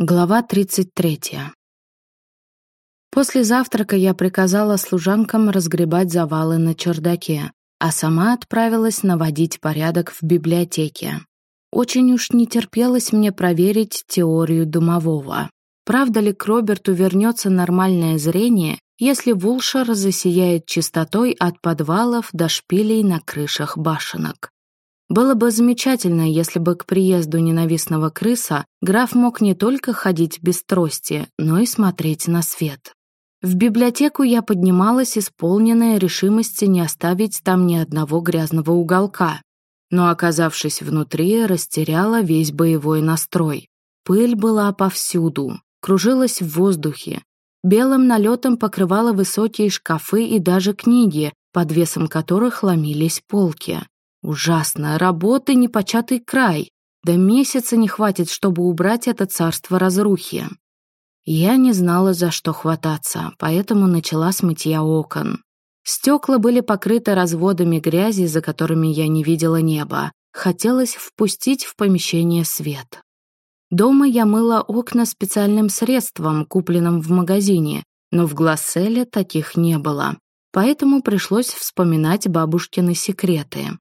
Глава 33. После завтрака я приказала служанкам разгребать завалы на чердаке, а сама отправилась наводить порядок в библиотеке. Очень уж не терпелось мне проверить теорию домового. Правда ли к Роберту вернется нормальное зрение, если Вулшер засияет чистотой от подвалов до шпилей на крышах башенок? Было бы замечательно, если бы к приезду ненавистного крыса граф мог не только ходить без трости, но и смотреть на свет. В библиотеку я поднималась, исполненная решимости не оставить там ни одного грязного уголка. Но, оказавшись внутри, растеряла весь боевой настрой. Пыль была повсюду, кружилась в воздухе. Белым налетом покрывала высокие шкафы и даже книги, под весом которых ломились полки. Ужасно, работы непочатый край. До месяца не хватит, чтобы убрать это царство разрухи. Я не знала, за что хвататься, поэтому начала с мытья окон. Стекла были покрыты разводами грязи, за которыми я не видела неба. Хотелось впустить в помещение свет. Дома я мыла окна специальным средством, купленным в магазине, но в Гласселе таких не было. Поэтому пришлось вспоминать бабушкины секреты.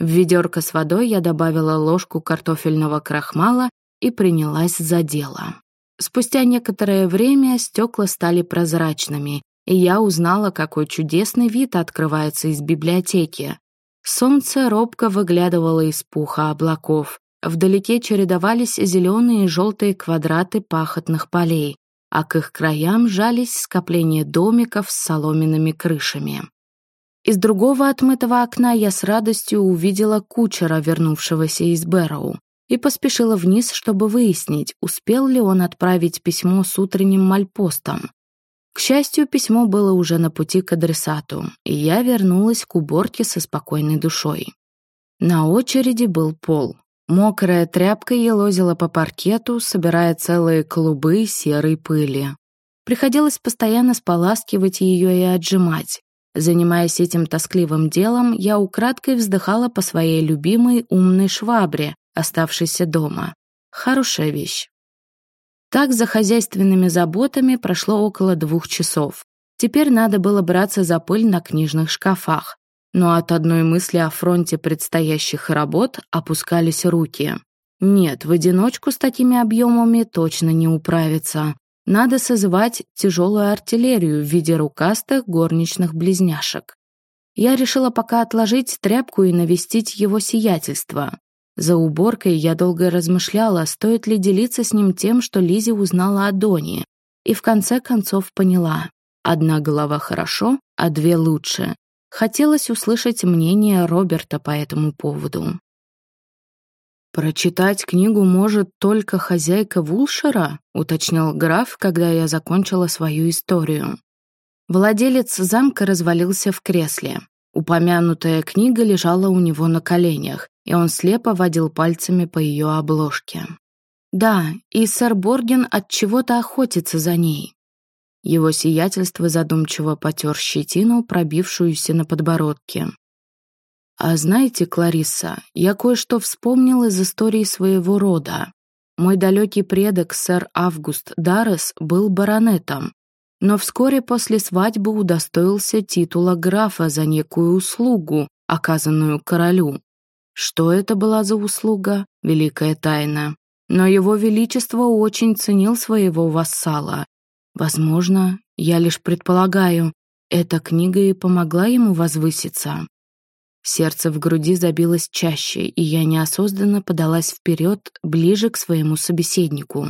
В ведерко с водой я добавила ложку картофельного крахмала и принялась за дело. Спустя некоторое время стекла стали прозрачными, и я узнала, какой чудесный вид открывается из библиотеки. Солнце робко выглядывало из пуха облаков. Вдалеке чередовались зеленые и желтые квадраты пахотных полей, а к их краям жались скопления домиков с соломенными крышами. Из другого отмытого окна я с радостью увидела кучера, вернувшегося из Бэрроу, и поспешила вниз, чтобы выяснить, успел ли он отправить письмо с утренним мальпостом. К счастью, письмо было уже на пути к адресату, и я вернулась к уборке со спокойной душой. На очереди был пол. Мокрая тряпка елозила по паркету, собирая целые клубы серой пыли. Приходилось постоянно споласкивать ее и отжимать. Занимаясь этим тоскливым делом, я украдкой вздыхала по своей любимой умной швабре, оставшейся дома. Хорошая вещь. Так за хозяйственными заботами прошло около двух часов. Теперь надо было браться за пыль на книжных шкафах. Но от одной мысли о фронте предстоящих работ опускались руки. Нет, в одиночку с такими объемами точно не управиться. Надо созывать тяжелую артиллерию в виде рукастых горничных близняшек. Я решила пока отложить тряпку и навестить его сиятельство. За уборкой я долго размышляла, стоит ли делиться с ним тем, что Лизи узнала о Доне, и в конце концов поняла. Одна голова хорошо, а две лучше. Хотелось услышать мнение Роберта по этому поводу. «Прочитать книгу может только хозяйка Вулшера», — уточнил граф, когда я закончила свою историю. Владелец замка развалился в кресле. Упомянутая книга лежала у него на коленях, и он слепо водил пальцами по ее обложке. Да, и сэр Борген от чего-то охотится за ней. Его сиятельство задумчиво потер щетину, пробившуюся на подбородке. А знаете, Кларисса, я кое-что вспомнил из истории своего рода. Мой далекий предок, сэр Август Даррес, был баронетом, но вскоре после свадьбы удостоился титула графа за некую услугу, оказанную королю. Что это была за услуга? Великая тайна. Но его величество очень ценил своего вассала. Возможно, я лишь предполагаю, эта книга и помогла ему возвыситься. Сердце в груди забилось чаще, и я неосознанно подалась вперед, ближе к своему собеседнику.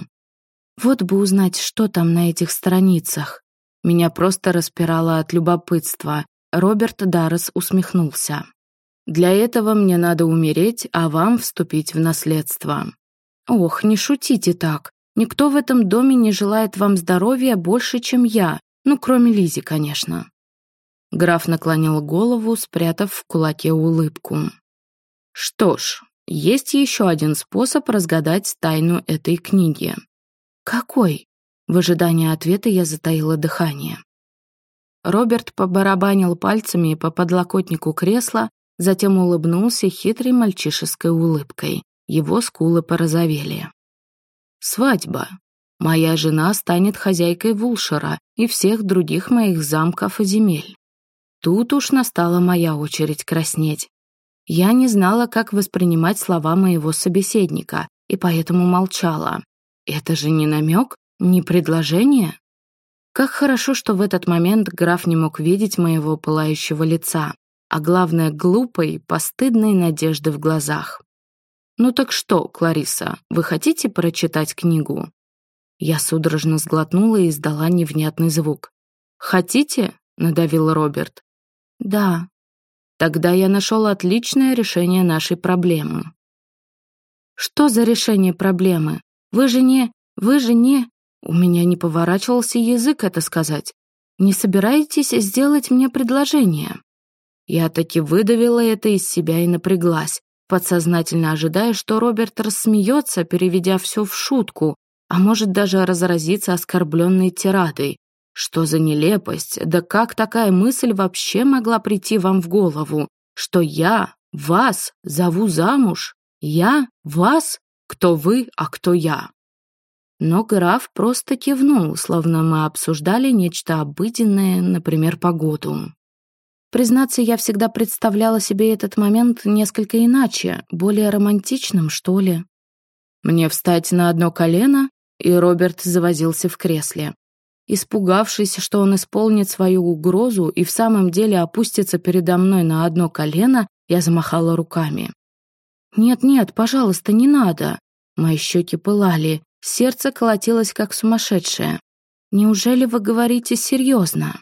Вот бы узнать, что там на этих страницах. Меня просто распирало от любопытства. Роберт Даррес усмехнулся. «Для этого мне надо умереть, а вам вступить в наследство». «Ох, не шутите так. Никто в этом доме не желает вам здоровья больше, чем я. Ну, кроме Лизи, конечно». Граф наклонил голову, спрятав в кулаке улыбку. Что ж, есть еще один способ разгадать тайну этой книги. Какой? В ожидании ответа я затаила дыхание. Роберт побарабанил пальцами по подлокотнику кресла, затем улыбнулся хитрой мальчишеской улыбкой. Его скулы порозовели. «Свадьба. Моя жена станет хозяйкой Вулшера и всех других моих замков и земель. Тут уж настала моя очередь краснеть. Я не знала, как воспринимать слова моего собеседника, и поэтому молчала. Это же не намек, не предложение. Как хорошо, что в этот момент граф не мог видеть моего пылающего лица, а главное, глупой, постыдной надежды в глазах. «Ну так что, Клариса, вы хотите прочитать книгу?» Я судорожно сглотнула и издала невнятный звук. «Хотите?» — надавил Роберт. «Да». «Тогда я нашел отличное решение нашей проблемы». «Что за решение проблемы? Вы же не... Вы же не...» У меня не поворачивался язык это сказать. «Не собираетесь сделать мне предложение?» Я таки выдавила это из себя и напряглась, подсознательно ожидая, что Роберт рассмеется, переведя все в шутку, а может даже разразиться оскорбленной тирадой. Что за нелепость? Да как такая мысль вообще могла прийти вам в голову? Что я вас зову замуж? Я вас? Кто вы, а кто я? Но граф просто кивнул, словно мы обсуждали нечто обыденное, например, погоду. Признаться, я всегда представляла себе этот момент несколько иначе, более романтичным, что ли. Мне встать на одно колено, и Роберт завозился в кресле. Испугавшись, что он исполнит свою угрозу и в самом деле опустится передо мной на одно колено, я замахала руками. «Нет-нет, пожалуйста, не надо!» Мои щеки пылали, сердце колотилось как сумасшедшее. «Неужели вы говорите серьезно?»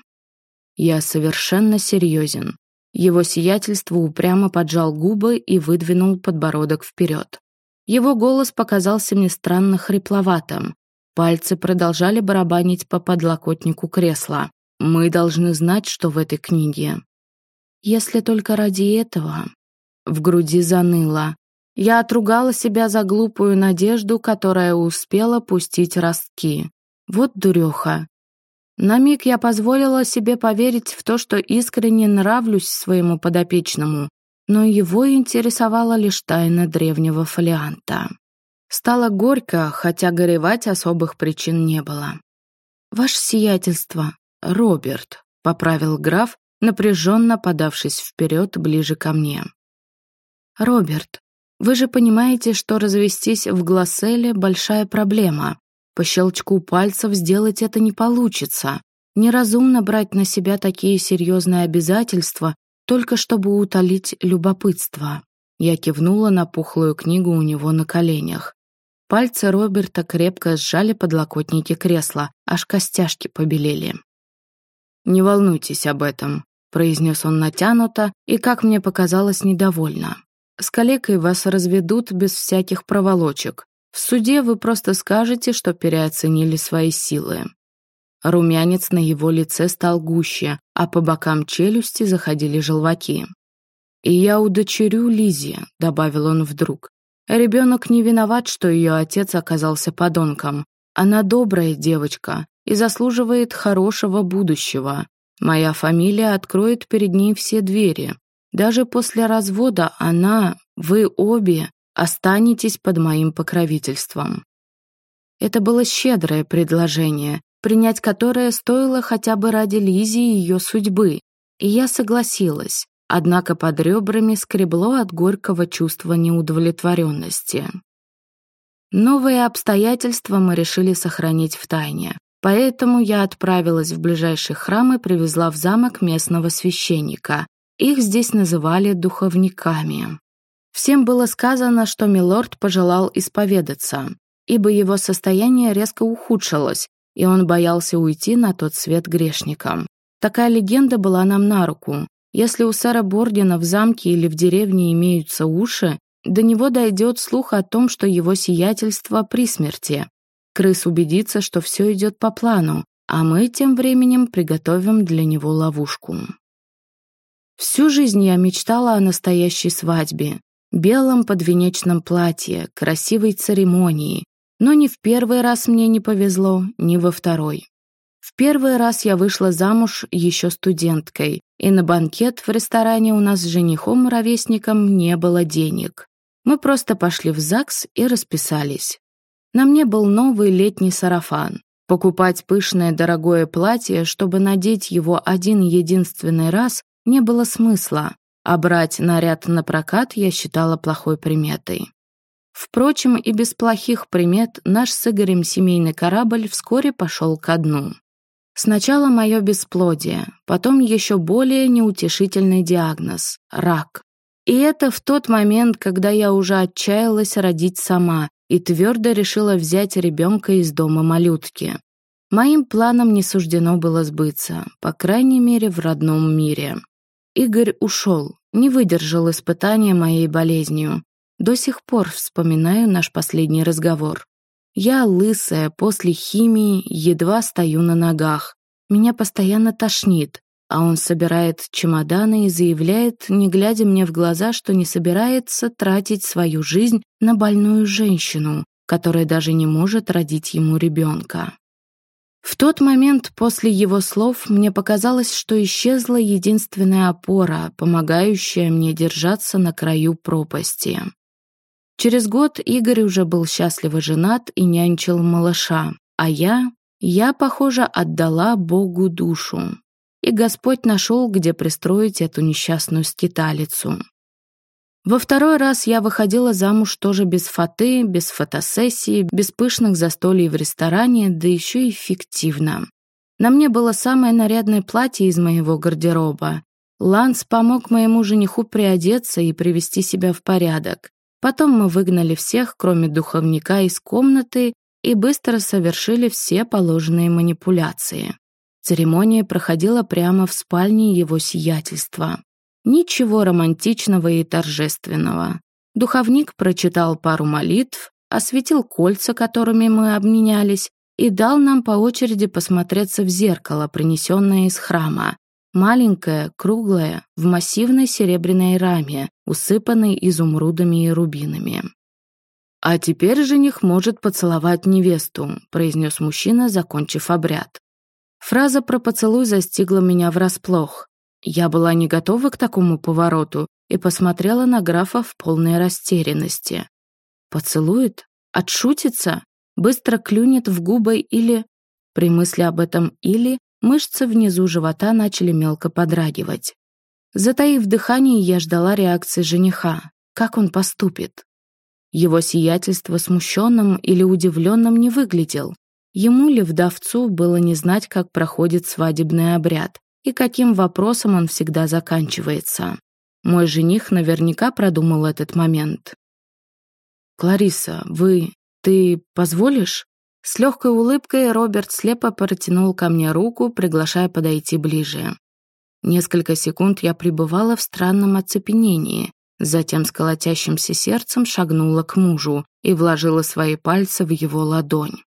Я совершенно серьезен. Его сиятельство упрямо поджал губы и выдвинул подбородок вперед. Его голос показался мне странно хрипловатым. Пальцы продолжали барабанить по подлокотнику кресла. Мы должны знать, что в этой книге. Если только ради этого. В груди заныло. Я отругала себя за глупую надежду, которая успела пустить ростки. Вот дуреха. На миг я позволила себе поверить в то, что искренне нравлюсь своему подопечному, но его интересовала лишь тайна древнего фолианта. Стало горько, хотя горевать особых причин не было. «Ваше сиятельство, Роберт», — поправил граф, напряженно подавшись вперед ближе ко мне. «Роберт, вы же понимаете, что развестись в Гласселе — большая проблема. По щелчку пальцев сделать это не получится. Неразумно брать на себя такие серьезные обязательства, только чтобы утолить любопытство. Я кивнула на пухлую книгу у него на коленях. Пальцы Роберта крепко сжали подлокотники кресла, аж костяшки побелели. «Не волнуйтесь об этом», — произнес он натянуто и, как мне показалось, недовольно. «С калекой вас разведут без всяких проволочек. В суде вы просто скажете, что переоценили свои силы. Румянец на его лице стал гуще, а по бокам челюсти заходили желваки. «И я удочерю Лизи», — добавил он вдруг. «Ребенок не виноват, что ее отец оказался подонком. Она добрая девочка и заслуживает хорошего будущего. Моя фамилия откроет перед ней все двери. Даже после развода она, вы обе, останетесь под моим покровительством». Это было щедрое предложение, принять которое стоило хотя бы ради Лизи и ее судьбы, и я согласилась, однако под ребрами скребло от горького чувства неудовлетворенности. Новые обстоятельства мы решили сохранить в тайне, поэтому я отправилась в ближайший храм и привезла в замок местного священника. Их здесь называли духовниками. Всем было сказано, что милорд пожелал исповедаться, ибо его состояние резко ухудшилось, и он боялся уйти на тот свет грешникам. Такая легенда была нам на руку. Если у сэра Бордина в замке или в деревне имеются уши, до него дойдет слух о том, что его сиятельство при смерти. Крыс убедится, что все идет по плану, а мы тем временем приготовим для него ловушку. Всю жизнь я мечтала о настоящей свадьбе, белом подвенечном платье, красивой церемонии. Но ни в первый раз мне не повезло, ни во второй. В первый раз я вышла замуж еще студенткой, и на банкет в ресторане у нас с женихом-ровесником не было денег. Мы просто пошли в ЗАГС и расписались. На мне был новый летний сарафан. Покупать пышное дорогое платье, чтобы надеть его один единственный раз, не было смысла, а брать наряд на прокат я считала плохой приметой. Впрочем, и без плохих примет наш с Игорем семейный корабль вскоре пошел ко дну. Сначала мое бесплодие, потом еще более неутешительный диагноз – рак. И это в тот момент, когда я уже отчаялась родить сама и твердо решила взять ребенка из дома малютки. Моим планам не суждено было сбыться, по крайней мере, в родном мире. Игорь ушел, не выдержал испытания моей болезнью. До сих пор вспоминаю наш последний разговор. Я, лысая, после химии, едва стою на ногах. Меня постоянно тошнит, а он собирает чемоданы и заявляет, не глядя мне в глаза, что не собирается тратить свою жизнь на больную женщину, которая даже не может родить ему ребенка. В тот момент после его слов мне показалось, что исчезла единственная опора, помогающая мне держаться на краю пропасти. Через год Игорь уже был счастливо женат и нянчил малыша, а я, я, похоже, отдала Богу душу. И Господь нашел, где пристроить эту несчастную скиталицу. Во второй раз я выходила замуж тоже без фаты, без фотосессии, без пышных застолий в ресторане, да еще и фиктивно. На мне было самое нарядное платье из моего гардероба. Ланс помог моему жениху приодеться и привести себя в порядок. Потом мы выгнали всех, кроме духовника, из комнаты и быстро совершили все положенные манипуляции. Церемония проходила прямо в спальне его сиятельства. Ничего романтичного и торжественного. Духовник прочитал пару молитв, осветил кольца, которыми мы обменялись, и дал нам по очереди посмотреться в зеркало, принесенное из храма. Маленькое, круглое, в массивной серебряной раме, усыпанной изумрудами и рубинами. «А теперь жених может поцеловать невесту», — произнес мужчина, закончив обряд. Фраза про поцелуй застигла меня врасплох. Я была не готова к такому повороту и посмотрела на графа в полной растерянности. Поцелует? Отшутится? Быстро клюнет в губы или... При мысли об этом «или» мышцы внизу живота начали мелко подрагивать. Затаив дыхание, я ждала реакции жениха. Как он поступит? Его сиятельство смущенным или удивленным не выглядел. Ему ли вдовцу было не знать, как проходит свадебный обряд и каким вопросом он всегда заканчивается. Мой жених наверняка продумал этот момент. «Клариса, вы... ты позволишь?» С легкой улыбкой Роберт слепо протянул ко мне руку, приглашая подойти ближе. Несколько секунд я пребывала в странном оцепенении, затем с колотящимся сердцем шагнула к мужу и вложила свои пальцы в его ладонь.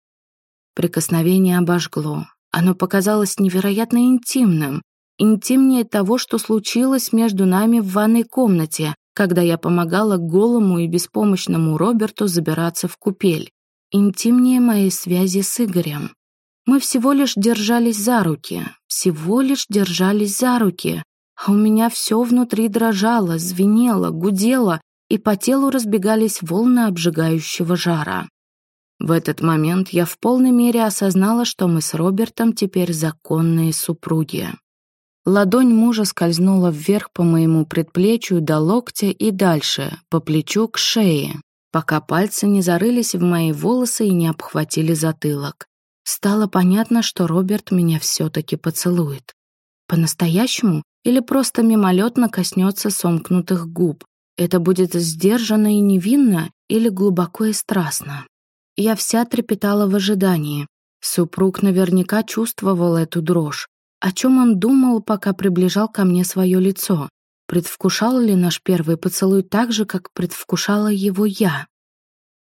Прикосновение обожгло. Оно показалось невероятно интимным, интимнее того, что случилось между нами в ванной комнате, когда я помогала голому и беспомощному Роберту забираться в купель. Интимнее моей связи с Игорем. Мы всего лишь держались за руки, всего лишь держались за руки, а у меня все внутри дрожало, звенело, гудело, и по телу разбегались волны обжигающего жара. В этот момент я в полной мере осознала, что мы с Робертом теперь законные супруги. Ладонь мужа скользнула вверх по моему предплечью до локтя и дальше, по плечу к шее, пока пальцы не зарылись в мои волосы и не обхватили затылок. Стало понятно, что Роберт меня все-таки поцелует. По-настоящему или просто мимолетно коснется сомкнутых губ. Это будет сдержанно и невинно или глубоко и страстно. Я вся трепетала в ожидании. Супруг наверняка чувствовал эту дрожь, о чем он думал, пока приближал ко мне свое лицо? Предвкушал ли наш первый поцелуй так же, как предвкушала его я?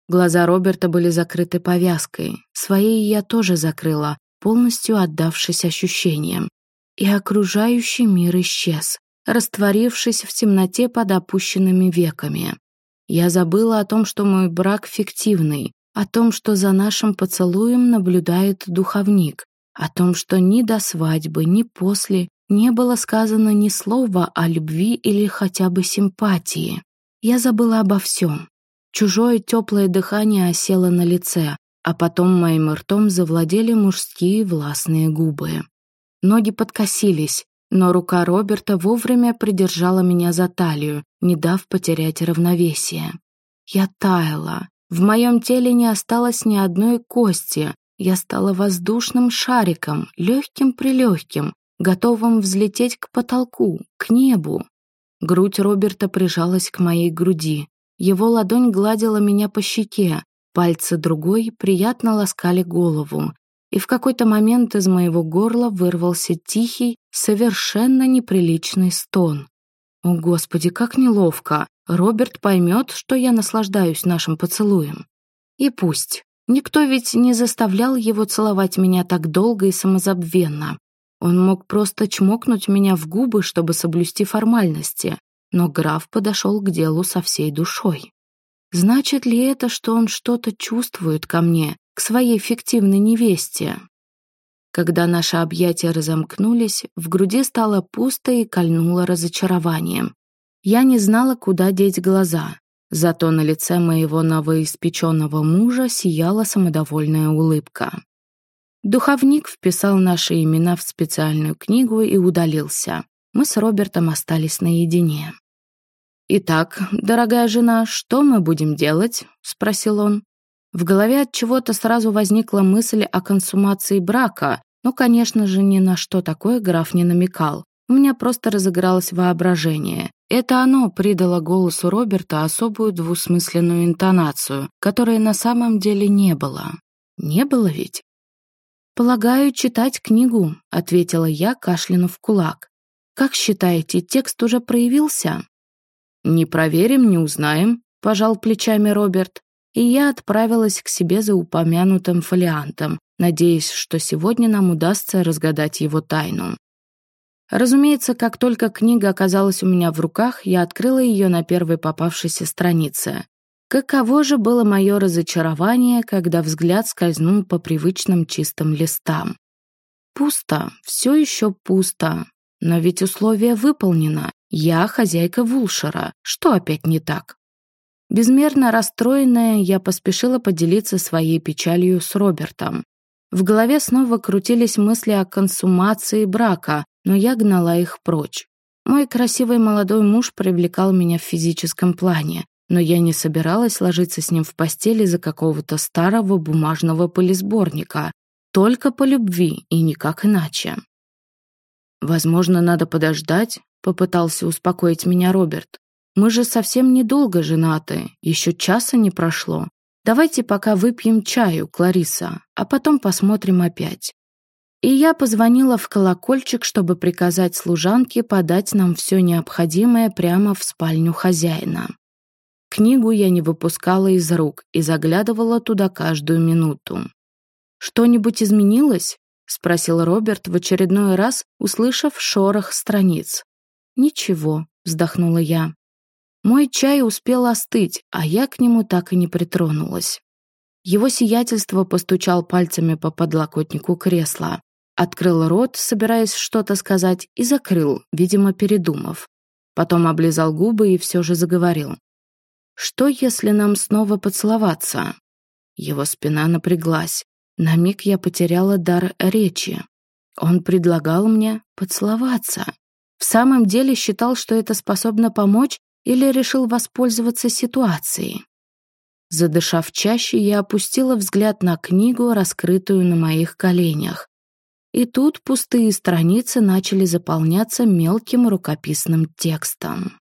Глаза Роберта были закрыты повязкой. Своей я тоже закрыла, полностью отдавшись ощущениям. И окружающий мир исчез, растворившись в темноте под опущенными веками. Я забыла о том, что мой брак фиктивный, о том, что за нашим поцелуем наблюдает духовник, о том, что ни до свадьбы, ни после не было сказано ни слова о любви или хотя бы симпатии. Я забыла обо всем. Чужое теплое дыхание осело на лице, а потом моим ртом завладели мужские властные губы. Ноги подкосились, но рука Роберта вовремя придержала меня за талию, не дав потерять равновесие. Я таяла. В моем теле не осталось ни одной кости. Я стала воздушным шариком, легким-прилегким, готовым взлететь к потолку, к небу. Грудь Роберта прижалась к моей груди. Его ладонь гладила меня по щеке, пальцы другой приятно ласкали голову. И в какой-то момент из моего горла вырвался тихий, совершенно неприличный стон. О, Господи, как неловко! Роберт поймет, что я наслаждаюсь нашим поцелуем. И пусть. Никто ведь не заставлял его целовать меня так долго и самозабвенно. Он мог просто чмокнуть меня в губы, чтобы соблюсти формальности, но граф подошел к делу со всей душой. Значит ли это, что он что-то чувствует ко мне, к своей фиктивной невесте? Когда наши объятия разомкнулись, в груди стало пусто и кольнуло разочарованием. Я не знала, куда деть глаза, зато на лице моего новоиспеченного мужа сияла самодовольная улыбка. Духовник вписал наши имена в специальную книгу и удалился. Мы с Робертом остались наедине. «Итак, дорогая жена, что мы будем делать?» — спросил он. В голове от чего-то сразу возникла мысль о консумации брака, но, конечно же, ни на что такое граф не намекал. У меня просто разыгралось воображение. Это оно придало голосу Роберта особую двусмысленную интонацию, которой на самом деле не было. Не было ведь? «Полагаю, читать книгу», — ответила я, кашлянув кулак. «Как считаете, текст уже проявился?» «Не проверим, не узнаем», — пожал плечами Роберт, и я отправилась к себе за упомянутым фолиантом, надеясь, что сегодня нам удастся разгадать его тайну. Разумеется, как только книга оказалась у меня в руках, я открыла ее на первой попавшейся странице. Каково же было мое разочарование, когда взгляд скользнул по привычным чистым листам. Пусто, все еще пусто. Но ведь условие выполнено. Я хозяйка Вулшера. Что опять не так? Безмерно расстроенная, я поспешила поделиться своей печалью с Робертом. В голове снова крутились мысли о консумации брака, но я гнала их прочь. Мой красивый молодой муж привлекал меня в физическом плане но я не собиралась ложиться с ним в постели за какого-то старого бумажного пылесборника, только по любви и никак иначе. «Возможно, надо подождать», — попытался успокоить меня Роберт. «Мы же совсем недолго женаты, еще часа не прошло. Давайте пока выпьем чаю, Клариса, а потом посмотрим опять». И я позвонила в колокольчик, чтобы приказать служанке подать нам все необходимое прямо в спальню хозяина. Книгу я не выпускала из рук и заглядывала туда каждую минуту. «Что-нибудь изменилось?» — спросил Роберт в очередной раз, услышав шорох страниц. «Ничего», — вздохнула я. Мой чай успел остыть, а я к нему так и не притронулась. Его сиятельство постучал пальцами по подлокотнику кресла, открыл рот, собираясь что-то сказать, и закрыл, видимо, передумав. Потом облизал губы и все же заговорил. Что, если нам снова поцеловаться? Его спина напряглась. На миг я потеряла дар речи. Он предлагал мне поцеловаться. В самом деле считал, что это способно помочь или решил воспользоваться ситуацией. Задышав чаще, я опустила взгляд на книгу, раскрытую на моих коленях. И тут пустые страницы начали заполняться мелким рукописным текстом.